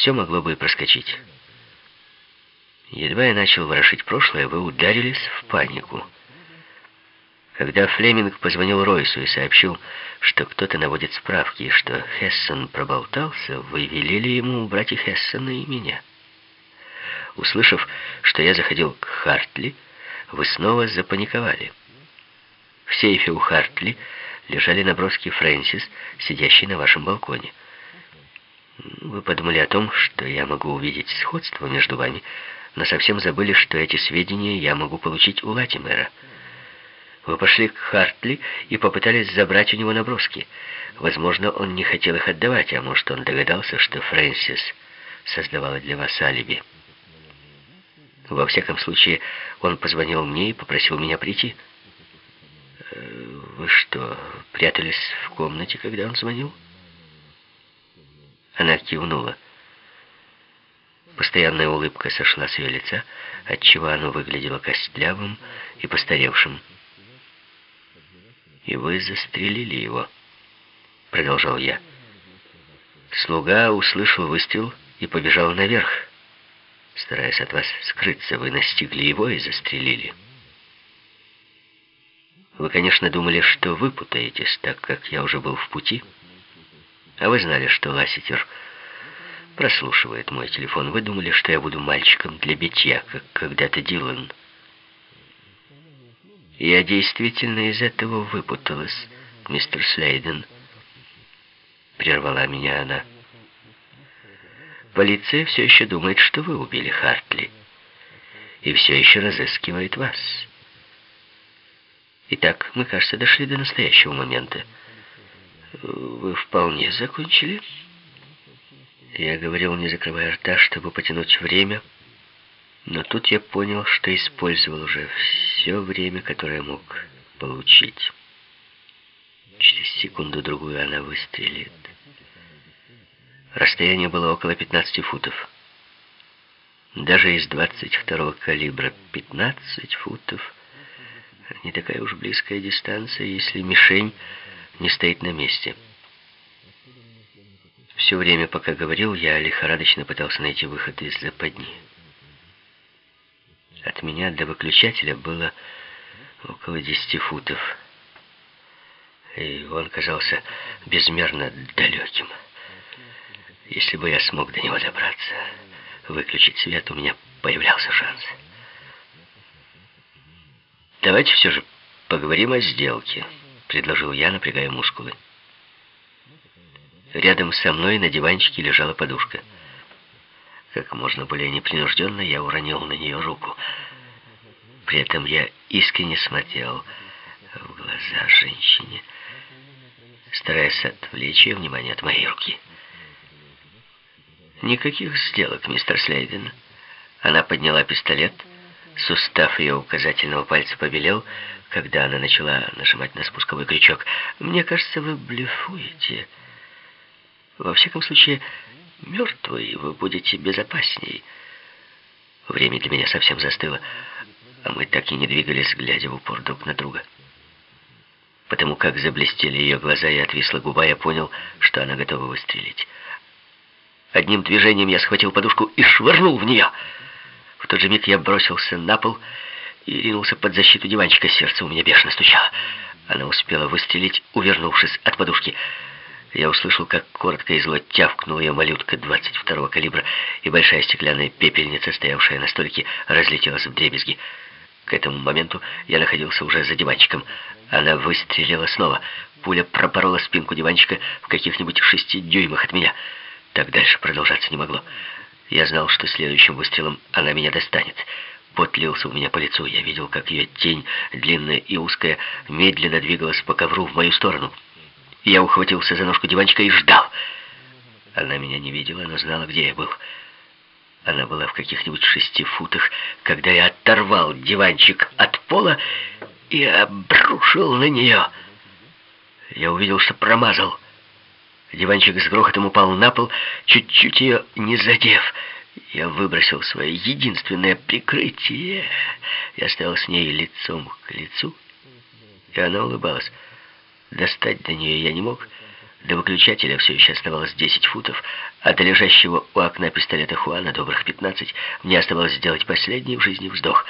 все могло бы проскочить. Едва я начал ворошить прошлое, вы ударились в панику. Когда Флеминг позвонил Ройсу и сообщил, что кто-то наводит справки, и что Хессон проболтался, вы велели ему убрать и Хессона, и меня. Услышав, что я заходил к Хартли, вы снова запаниковали. В сейфе у Хартли лежали наброски Фрэнсис, сидящей на вашем балконе. Вы подумали о том, что я могу увидеть сходство между вами, но совсем забыли, что эти сведения я могу получить у Латимера. Вы пошли к Хартли и попытались забрать у него наброски. Возможно, он не хотел их отдавать, а может, он догадался, что Фрэнсис создавала для вас алиби. Во всяком случае, он позвонил мне и попросил меня прийти. Э, вы что, прятались в комнате, когда он звонил? Она кивнула. Постоянная улыбка сошла с ее лица, отчего оно выглядело костлявым и постаревшим. «И вы застрелили его», — продолжал я. Слуга услышал выстрел и побежал наверх. Стараясь от вас скрыться, вы настигли его и застрелили. Вы, конечно, думали, что выпутаетесь, так как я уже был в пути. А вы знали, что Ласситер прослушивает мой телефон. Вы думали, что я буду мальчиком для битья, как когда-то Дилан. Я действительно из этого выпуталась, мистер Слейден. Прервала меня она. Полиция все еще думает, что вы убили Хартли. И все еще разыскивает вас. Итак, мы, кажется, дошли до настоящего момента. Вы вполне закончили? Я говорил, не закрывая рта, чтобы потянуть время, но тут я понял, что использовал уже все время, которое мог получить. Через секунду-другую она выстрелит. Расстояние было около 15 футов. Даже из 22-го калибра 15 футов не такая уж близкая дистанция, если мишень не стоит на месте. Все время, пока говорил, я лихорадочно пытался найти выход из западни. От меня до выключателя было около 10 футов. И он казался безмерно далеким. Если бы я смог до него добраться, выключить свет, у меня появлялся шанс. «Давайте все же поговорим о сделке», — предложил я, напрягая мускулы. Рядом со мной на диванчике лежала подушка. Как можно более непринужденно я уронил на нее руку. При этом я искренне смотрел в глаза женщине, стараясь отвлечь ее внимание от моей руки. «Никаких сделок, мистер Слейден». Она подняла пистолет. Сустав ее указательного пальца побелел, когда она начала нажимать на спусковой крючок. «Мне кажется, вы блефуете». Во всяком случае, мертвый вы будете безопасней. Время для меня совсем застыло, а мы так и не двигались, глядя в упор друг на друга. Потому как заблестели ее глаза и отвисла губа, я понял, что она готова выстрелить. Одним движением я схватил подушку и швырнул в нее. Тот же миг я бросился на пол и ринулся под защиту диванчика. Сердце у меня бешено стучало. Она успела выстрелить, увернувшись от подушки. Я услышал, как коротко и зло тявкнула ее малютка 22-го калибра, и большая стеклянная пепельница, стоявшая на столике, разлетелась в дребезги. К этому моменту я находился уже за диванчиком. Она выстрелила снова. Пуля пропорола спинку диванчика в каких-нибудь шести дюймах от меня. Так дальше продолжаться не могло. Я знал, что следующим выстрелом она меня достанет. Пот лился у меня по лицу. Я видел, как ее тень, длинная и узкая, медленно двигалась по ковру в мою сторону. Я ухватился за ножку диванчика и ждал. Она меня не видела, но знала, где я был. Она была в каких-нибудь шести футах, когда я оторвал диванчик от пола и обрушил на нее. Я увидел, что промазал. Диванчик с грохотом упал на пол, чуть-чуть ее не задев. Я выбросил свое единственное прикрытие. Я стоял с ней лицом к лицу, и она улыбалась. Достать до нее я не мог, До выключателя все еще оставалось 10 футов, а до лежащего у окна пистолета Хуана добрых 15. Мне оставалось сделать последний в жизни вздох.